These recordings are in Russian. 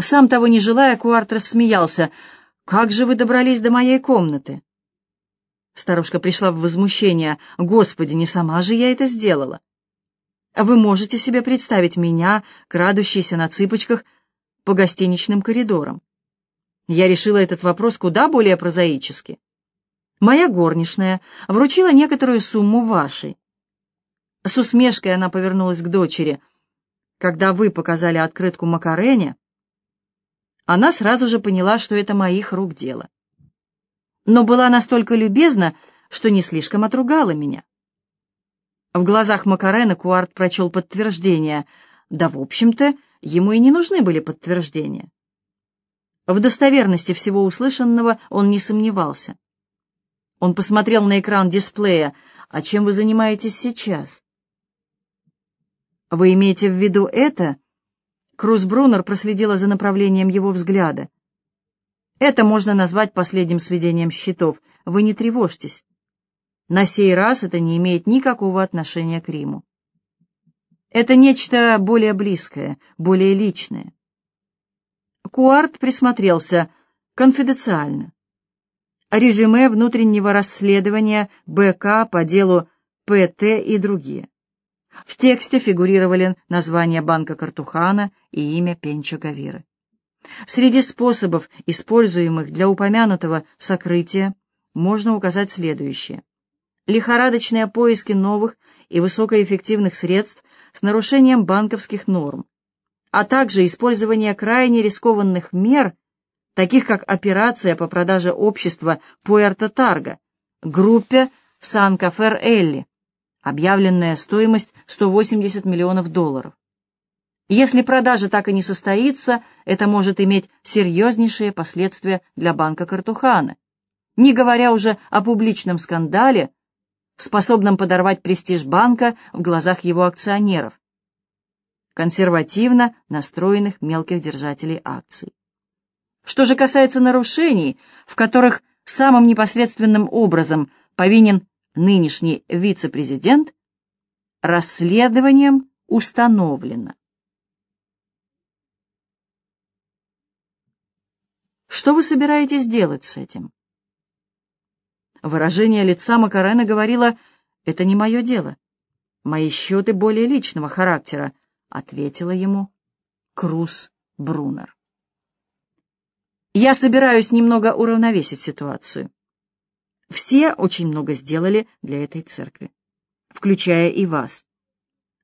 Сам того не желая, Куарт рассмеялся. «Как же вы добрались до моей комнаты?» Старушка пришла в возмущение. «Господи, не сама же я это сделала!» «Вы можете себе представить меня, крадущейся на цыпочках, по гостиничным коридорам?» Я решила этот вопрос куда более прозаически. Моя горничная вручила некоторую сумму вашей. С усмешкой она повернулась к дочери. Когда вы показали открытку Макарене, она сразу же поняла, что это моих рук дело. Но была настолько любезна, что не слишком отругала меня. В глазах Макарена Куарт прочел подтверждение. Да, в общем-то, ему и не нужны были подтверждения. В достоверности всего услышанного он не сомневался. Он посмотрел на экран дисплея. «А чем вы занимаетесь сейчас?» «Вы имеете в виду это?» Круз Брунер проследила за направлением его взгляда. «Это можно назвать последним сведением счетов. Вы не тревожьтесь. На сей раз это не имеет никакого отношения к Риму. Это нечто более близкое, более личное. Куарт присмотрелся конфиденциально. Резюме внутреннего расследования БК по делу ПТ и другие. В тексте фигурировали название банка Картухана и имя Пенчо Гавиры. Среди способов, используемых для упомянутого сокрытия, можно указать следующее. Лихорадочные поиски новых и высокоэффективных средств с нарушением банковских норм, а также использование крайне рискованных мер, таких как операция по продаже общества Пуэрто-Тарго, группе Сан-Кафер-Элли, объявленная стоимость 180 миллионов долларов. Если продажа так и не состоится, это может иметь серьезнейшие последствия для банка Картухана, не говоря уже о публичном скандале, способном подорвать престиж банка в глазах его акционеров, консервативно настроенных мелких держателей акций. Что же касается нарушений, в которых самым непосредственным образом повинен нынешний вице-президент, расследованием установлено. Что вы собираетесь делать с этим? Выражение лица Макарена говорило, это не мое дело. Мои счеты более личного характера, ответила ему Круз Брунер. Я собираюсь немного уравновесить ситуацию. Все очень много сделали для этой церкви, включая и вас.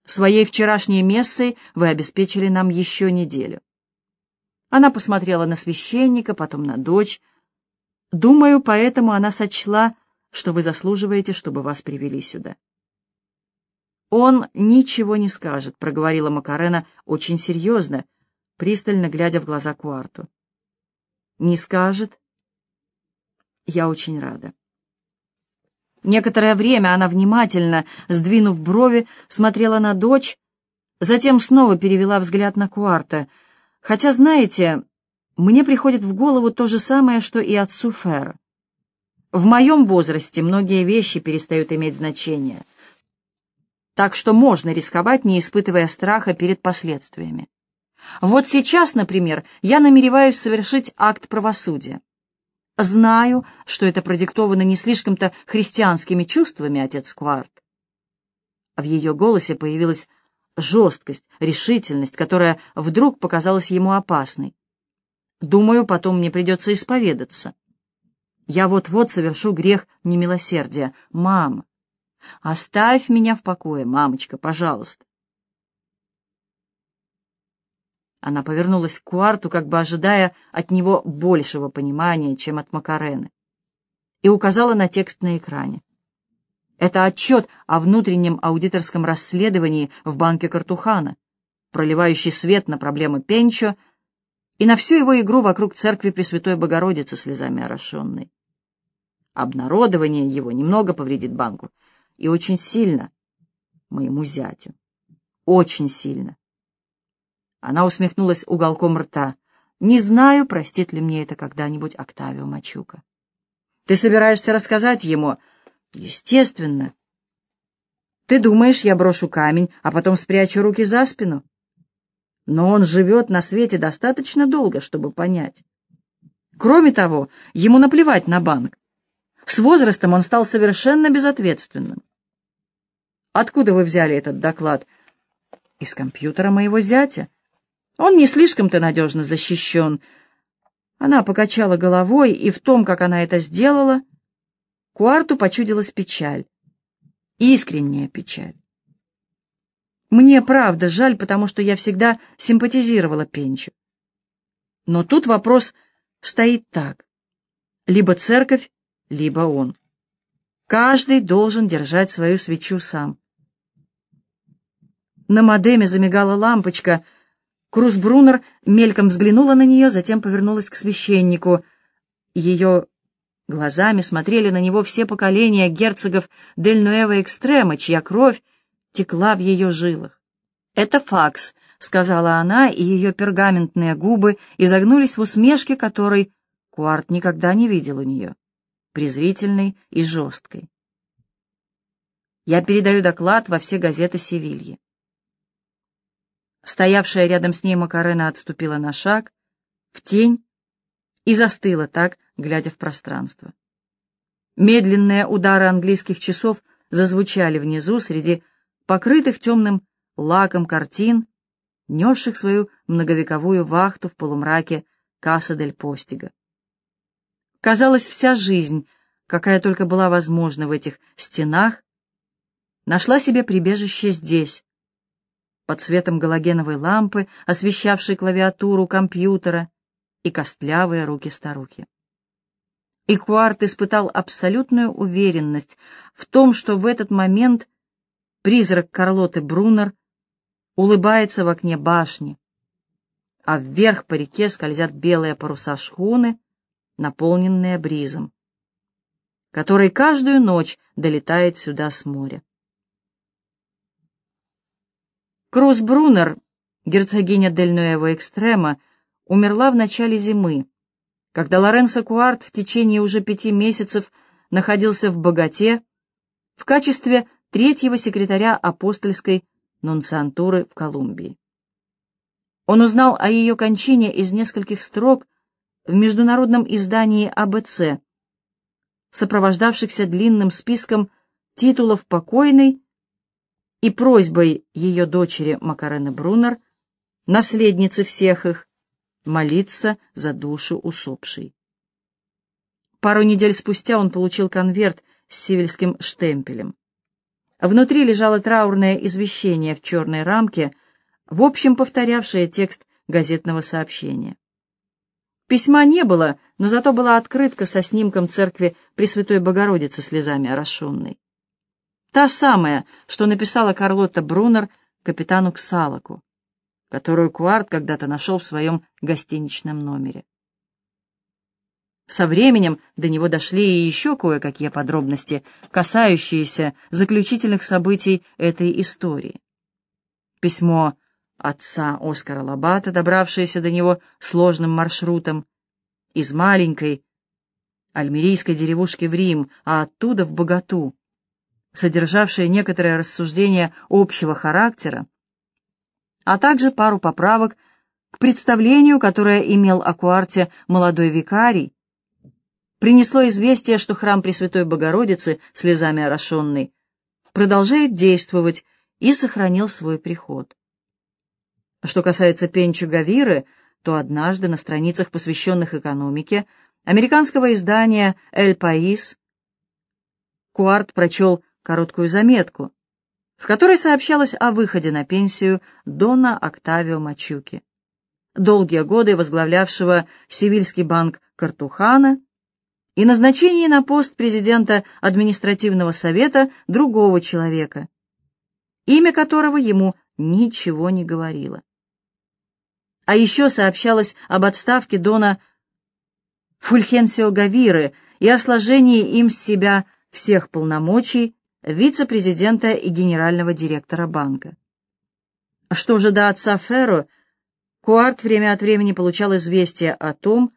Своей вчерашней мессой вы обеспечили нам еще неделю. Она посмотрела на священника, потом на дочь. Думаю, поэтому она сочла, что вы заслуживаете, чтобы вас привели сюда. «Он ничего не скажет», — проговорила Макарена очень серьезно, пристально глядя в глаза Куарту. «Не скажет? Я очень рада». Некоторое время она внимательно, сдвинув брови, смотрела на дочь, затем снова перевела взгляд на Куарта. «Хотя, знаете, мне приходит в голову то же самое, что и отцу Фера. В моем возрасте многие вещи перестают иметь значение» так что можно рисковать, не испытывая страха перед последствиями. Вот сейчас, например, я намереваюсь совершить акт правосудия. Знаю, что это продиктовано не слишком-то христианскими чувствами, отец Кварт. В ее голосе появилась жесткость, решительность, которая вдруг показалась ему опасной. Думаю, потом мне придется исповедаться. Я вот-вот совершу грех немилосердия. Мама, Оставь меня в покое, мамочка, пожалуйста. Она повернулась к Куарту, как бы ожидая от него большего понимания, чем от Макарены, и указала на текст на экране. Это отчет о внутреннем аудиторском расследовании в банке Картухана, проливающий свет на проблемы Пенчо и на всю его игру вокруг церкви Пресвятой Богородицы слезами орошенной. Обнародование его немного повредит банку, и очень сильно моему зятю. Очень сильно. Она усмехнулась уголком рта. Не знаю, простит ли мне это когда-нибудь Октавио Мачука. Ты собираешься рассказать ему? Естественно. Ты думаешь, я брошу камень, а потом спрячу руки за спину? но он живет на свете достаточно долго, чтобы понять. Кроме того, ему наплевать на банк. С возрастом он стал совершенно безответственным. «Откуда вы взяли этот доклад?» «Из компьютера моего зятя. Он не слишком-то надежно защищен». Она покачала головой, и в том, как она это сделала, Куарту почудилась печаль. Искренняя печаль. Мне правда жаль, потому что я всегда симпатизировала Пенчу. Но тут вопрос стоит так. Либо церковь, либо он. Каждый должен держать свою свечу сам. На модеме замигала лампочка. Крузбрунер мельком взглянула на нее, затем повернулась к священнику. Ее глазами смотрели на него все поколения герцогов Дель Нуэва Экстрема, чья кровь текла в ее жилах. «Это факс», — сказала она, и ее пергаментные губы изогнулись в усмешке, которой Куарт никогда не видел у нее, презрительной и жесткой. «Я передаю доклад во все газеты Севильи». Стоявшая рядом с ней Макарена отступила на шаг, в тень, и застыла так, глядя в пространство. Медленные удары английских часов зазвучали внизу среди покрытых темным лаком картин, несших свою многовековую вахту в полумраке Касса дель Постига. Казалось, вся жизнь, какая только была возможна в этих стенах, нашла себе прибежище здесь, под светом галогеновой лампы, освещавшей клавиатуру компьютера и костлявые руки старухи. И Куарт испытал абсолютную уверенность в том, что в этот момент Призрак Карлоты Брунер улыбается в окне башни, а вверх по реке скользят белые паруса шхуны, наполненные бризом, который каждую ночь долетает сюда с моря. Круз Брунер, герцогиня Дель Нуэво Экстрема, умерла в начале зимы, когда Лоренцо Куарт в течение уже пяти месяцев находился в богате в качестве третьего секретаря апостольской нунциантуры в Колумбии. Он узнал о ее кончине из нескольких строк в международном издании АБЦ, сопровождавшихся длинным списком титулов покойной и просьбой ее дочери Макарены Брунер, наследницы всех их, молиться за душу усопшей. Пару недель спустя он получил конверт с сивильским штемпелем. Внутри лежало траурное извещение в черной рамке, в общем повторявшее текст газетного сообщения. Письма не было, но зато была открытка со снимком церкви Пресвятой Богородицы слезами орошенной. Та самая, что написала Карлотта Брунер капитану Ксалаку, которую Куарт когда-то нашел в своем гостиничном номере. Со временем до него дошли и еще кое-какие подробности, касающиеся заключительных событий этой истории. Письмо отца Оскара Лабата, добравшееся до него сложным маршрутом, из маленькой альмерийской деревушки в Рим, а оттуда в Богату, содержавшее некоторые рассуждения общего характера, а также пару поправок к представлению, которое имел о Куарте молодой викарий, принесло известие, что храм Пресвятой Богородицы, слезами орошенный, продолжает действовать и сохранил свой приход. Что касается Пенчу Гавиры, то однажды на страницах, посвященных экономике, американского издания «Эль Паис» Куарт прочел короткую заметку, в которой сообщалось о выходе на пенсию Дона Октавио Мачуки, долгие годы возглавлявшего Севильский банк Картухана и назначении на пост президента административного совета другого человека, имя которого ему ничего не говорило. А еще сообщалось об отставке Дона Фульхенсио Гавиры и о сложении им с себя всех полномочий вице-президента и генерального директора банка. Что же до отца Ферро, Куарт время от времени получал известия о том,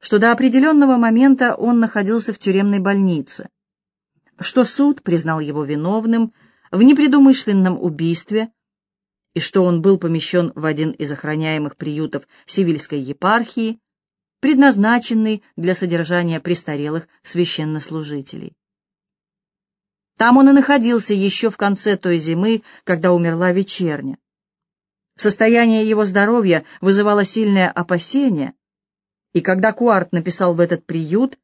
что до определенного момента он находился в тюремной больнице, что суд признал его виновным в непредумышленном убийстве и что он был помещен в один из охраняемых приютов Сивильской епархии, предназначенный для содержания престарелых священнослужителей. Там он и находился еще в конце той зимы, когда умерла вечерня. Состояние его здоровья вызывало сильное опасение, и когда Куарт написал в этот приют,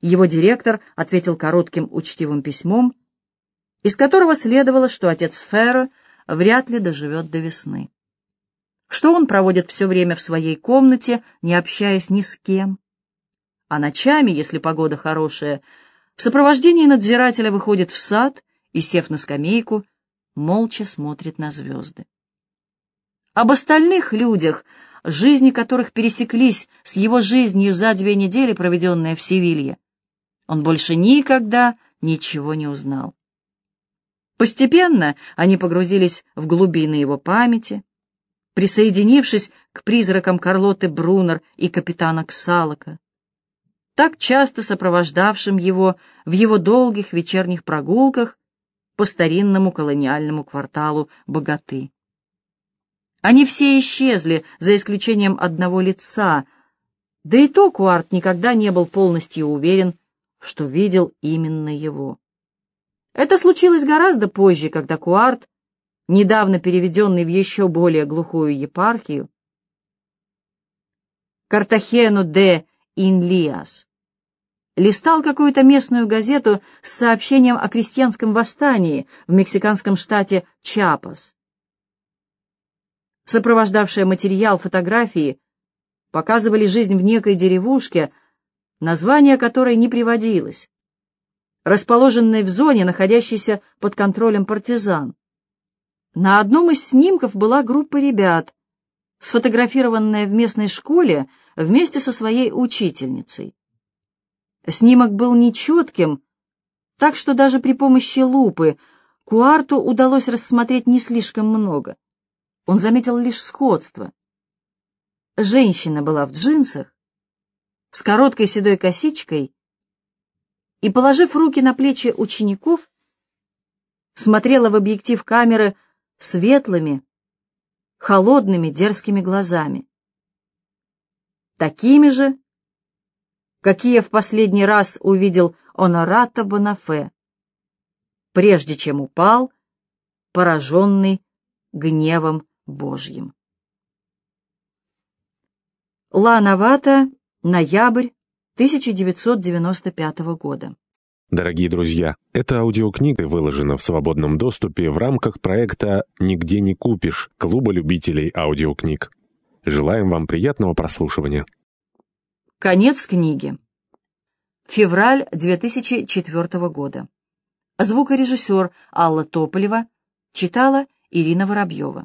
его директор ответил коротким учтивым письмом, из которого следовало, что отец Ферро вряд ли доживет до весны. Что он проводит все время в своей комнате, не общаясь ни с кем. А ночами, если погода хорошая, в сопровождении надзирателя выходит в сад и, сев на скамейку, молча смотрит на звезды. Об остальных людях, жизни которых пересеклись с его жизнью за две недели, проведенные в Севилье, он больше никогда ничего не узнал. Постепенно они погрузились в глубины его памяти, присоединившись к призракам Карлоты Брунер и капитана Ксалока, так часто сопровождавшим его в его долгих вечерних прогулках по старинному колониальному кварталу Богаты. Они все исчезли, за исключением одного лица, да и то Куарт никогда не был полностью уверен, что видел именно его. Это случилось гораздо позже, когда Куарт, недавно переведенный в еще более глухую епархию, Картахену де Инлиас, листал какую-то местную газету с сообщением о крестьянском восстании в мексиканском штате Чапас. Сопровождавшие материал фотографии показывали жизнь в некой деревушке, название которой не приводилось расположенной в зоне, находящейся под контролем партизан. На одном из снимков была группа ребят, сфотографированная в местной школе вместе со своей учительницей. Снимок был нечетким, так что даже при помощи лупы Куарту удалось рассмотреть не слишком много. Он заметил лишь сходство. Женщина была в джинсах, с короткой седой косичкой и, положив руки на плечи учеников, смотрела в объектив камеры светлыми, холодными, дерзкими глазами. Такими же, какие в последний раз увидел Онорато Бонафе, прежде чем упал, пораженный гневом Божьим. Ла Навата, ноябрь 1995 года. Дорогие друзья, эта аудиокнига выложена в свободном доступе в рамках проекта «Нигде не купишь» Клуба любителей аудиокниг. Желаем вам приятного прослушивания. Конец книги. Февраль 2004 года. Звукорежиссер Алла Тополева читала Ирина Воробьева.